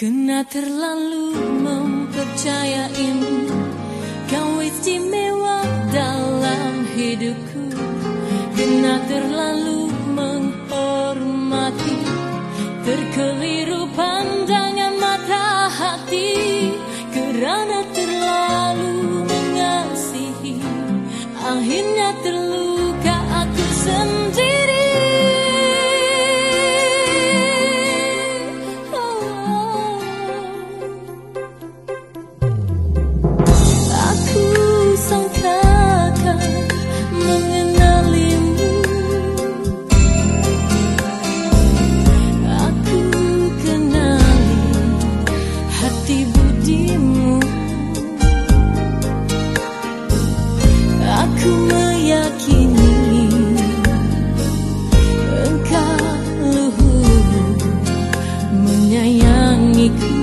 Kena terlalu mempercayaimu Kau istimewa dalam hidupku. Kena terlalu menghormati Terkeliru pandangan mata hati. Kerana terlalu mengasihi Akhirnya terluka you.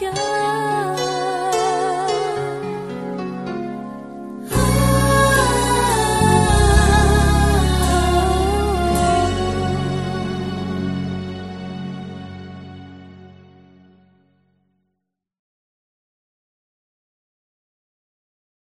God.